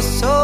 so